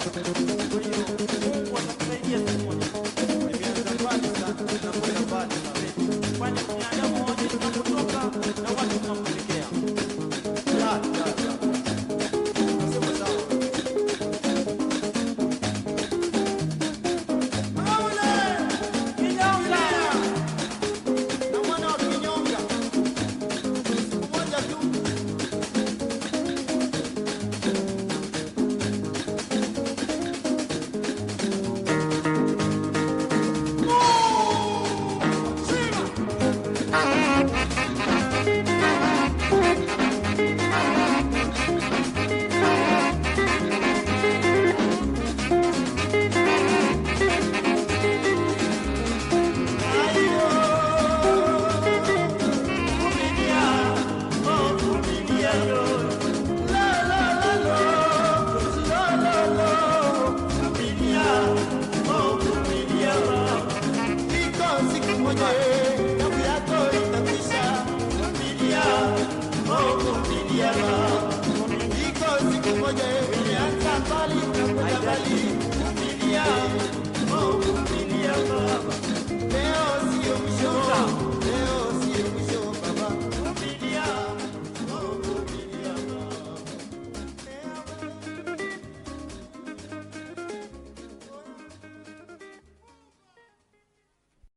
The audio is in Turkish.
Thank you. Sio mwisho